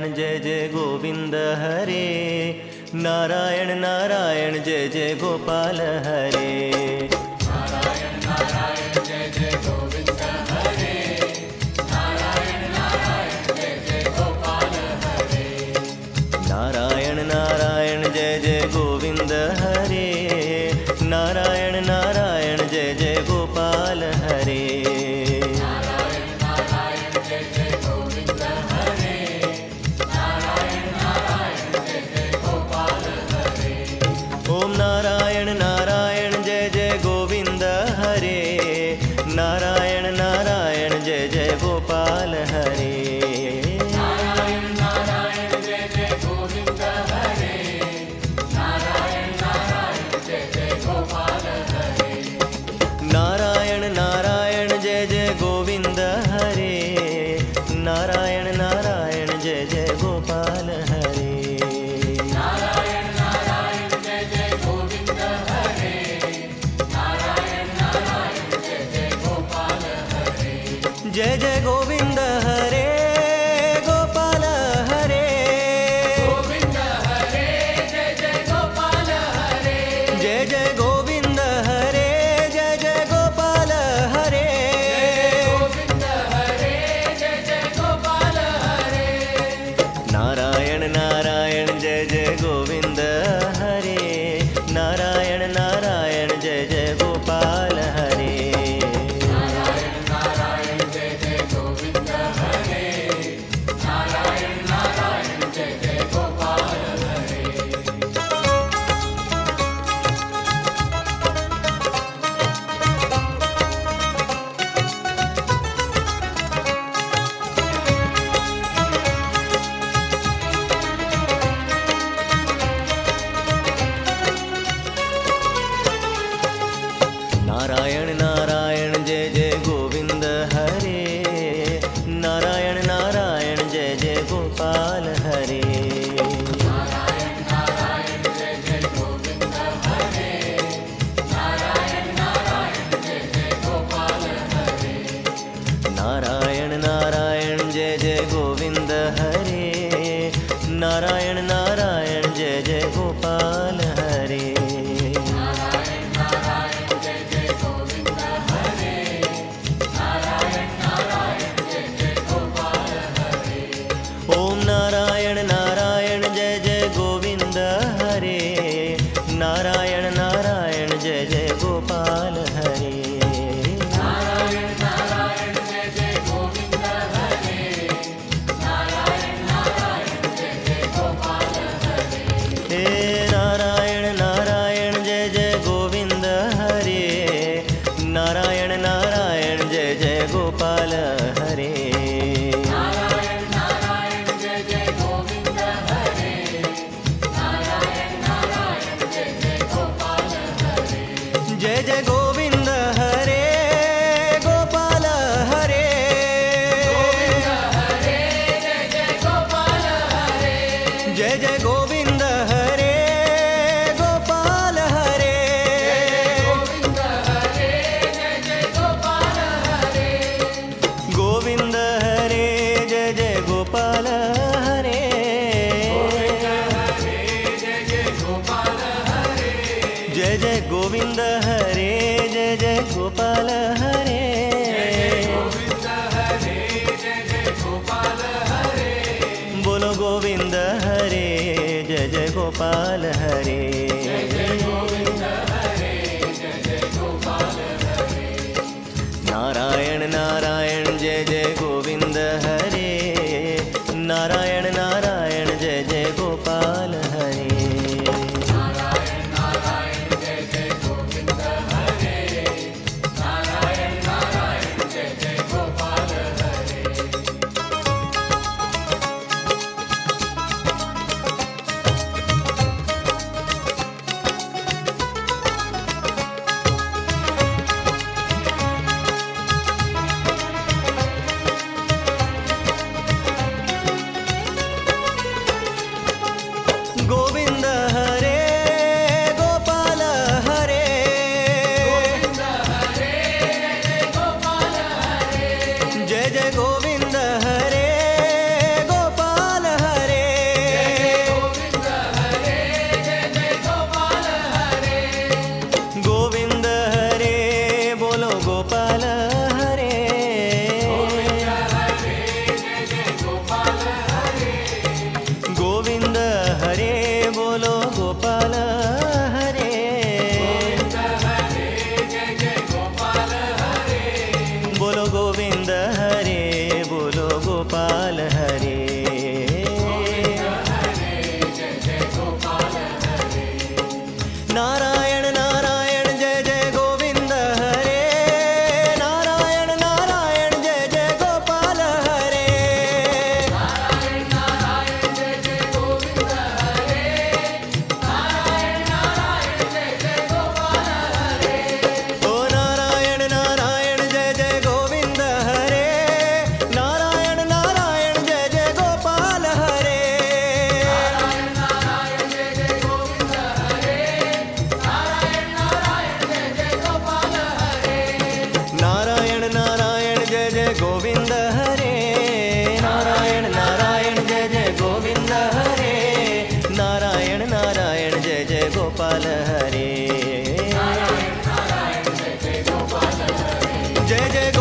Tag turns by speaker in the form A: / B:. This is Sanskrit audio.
A: नारायण जय जय गोविन्द हरे। नारायण नारायण जय जय गोपाल हरे। ya llegó गोविन्द हरे जय जय गोपाल हरे। नारायण नारायण जय जय गो 姐姐